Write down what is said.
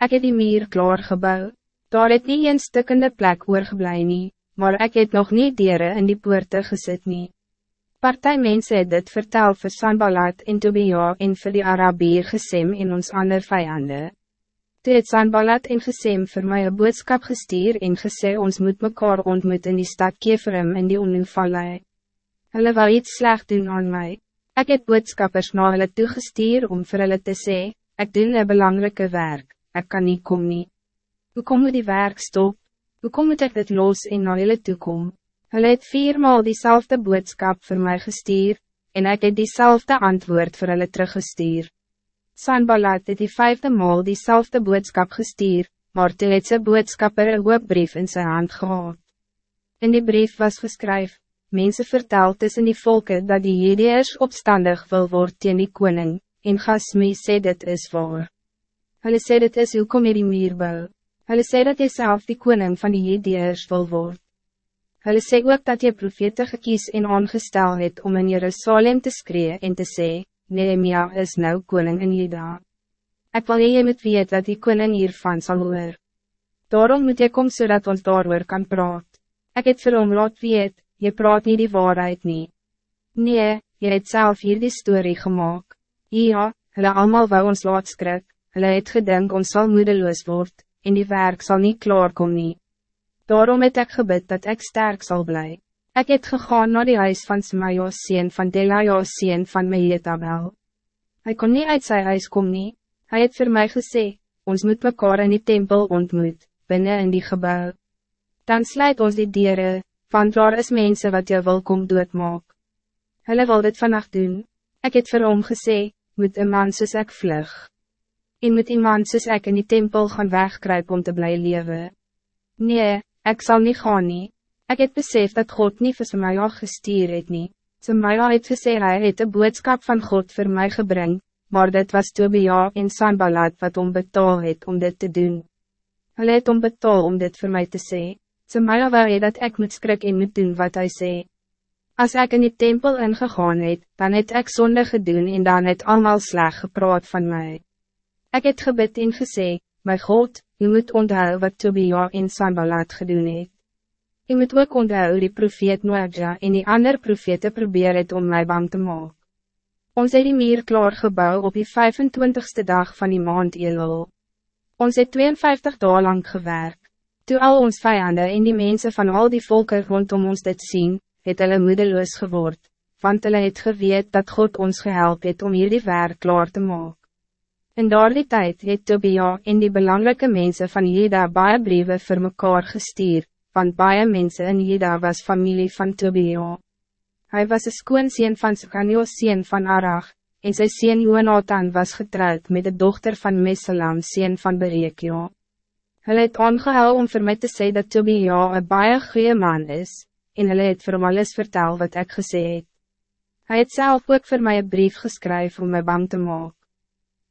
Ik heb die meer klaar gebouw. Daar het nie een stukkende plek oorgeblij nie, maar ik het nog niet dieren in die poorte gezet nie. Partij mense het dit vertel vir Sanballat en Tobia en vir die Arabier gesem in ons ander vijanden. Toe het Sanballat en gesem vir my een boodskap gestuur en gesê ons moet mekaar ontmoet in die stad Keverim in die Onenvallei. Hulle wou iets slecht doen aan mij. Ik heb boodskappers na hulle toegestuur om vir hulle te sê, ek doen een belangrijke werk, ik kan niet kom nie. Hoe kom die werk stop? Hoe kom het ek dit los en na hulle toekom? Hulle het viermaal diezelfde boodskap voor mij gestuur, en ik heb diezelfde antwoord voor hulle teruggestuur. Sanballat het die vijfde maal diezelfde boodskap gestuur, maar toe het sy boodskapper een brief in zijn hand gehad. In die brief was geschreven, Mensen vertel tussen die volken dat die Jedeers opstandig wil worden teen die koning, en Gasmee sê dit is waar. Hulle sê dit is hoe kom die meer bou. Hulle sê dat jy self die koning van die Jedeers wil worden. Hulle sê ook dat jy profete gekies en aangestel het om in Jerusalem te skree en te sê, Nehemia is nou koning in Jeda. Ek wil jy moet weet dat die koning hiervan sal hoor. Daarom moet jy kom zodat ons daarover kan praat. Ik het vir hom laat weet, je praat niet die waarheid niet. Nee, je het zelf hier die story gemaakt. Ja, hulle allemaal wou ons laat skrik, hulle het gedink ons zal moedeloos word, en die werk zal niet klaarkom nie. Daarom het ik gebid dat ik sterk zal blij. Ik het gegaan naar die huis van Smajos sien van Delajos sien van Mejetabel. Hij kon niet uit zijn huis komen nie, hy het voor mij gesê, ons moet mekaar in die tempel ontmoet, binnen in die gebouw. Dan sluit ons die dieren, want daar is mensen wat jou wil kom doodmaak. Hulle wil dit vannacht doen, ik het vir hom gesê, moet een man soos ek vlug. En moet iemand soos ek in die tempel gaan wegkruip om te bly lewe. Nee, ik zal niet gaan nie, ek het besef dat God niet vir Samaya gestuur het nie. Samaya het gesê hy het een boodskap van God voor mij gebring, maar dit was Tobia en Sanballat wat om betaal het om dit te doen. Hulle het om betaal om dit voor mij te zeggen. Samaya wou hy dat ik moet skrik en moet doen wat hij zei. Als ik in die tempel ingegaan het, dan het ik zonde gedoen en dan het allemaal sleg gepraat van mij. Ik het gebed en gesê, my God, u moet onthou wat Tobia en Sambalat gedoen het. U moet ook onthou die profeet Noadja en die ander profete probeer het om mij bang te maken. Ons het die meer klaar gebouw op die 25ste dag van die maand Elul. Ons het 52 dagen lang gewerkt. Toe al ons vijanden en die mensen van al die volken rondom ons dit zien, het hulle moedeloos geword, want hulle het geweet dat God ons gehelp het om hierdie werk klaar te maken. In daardie tijd het Tobia en die belangrijke mensen van Jeda baie briewe vir mekaar gestuur, want baie mensen in Jeda was familie van Tobia. Hij was een skoonseen van Skanio seen van Arach, en sy seen Jonathan was getrouwd met de dochter van Mesalam seen van Berekio. Hulle het aangehou om voor mij te zeggen dat Tobia een baie goeie man is, en hulle het vir hom alles vertel wat ik gezegd het. Hij het zelf ook voor mij een brief geschreven om mij bang te maken.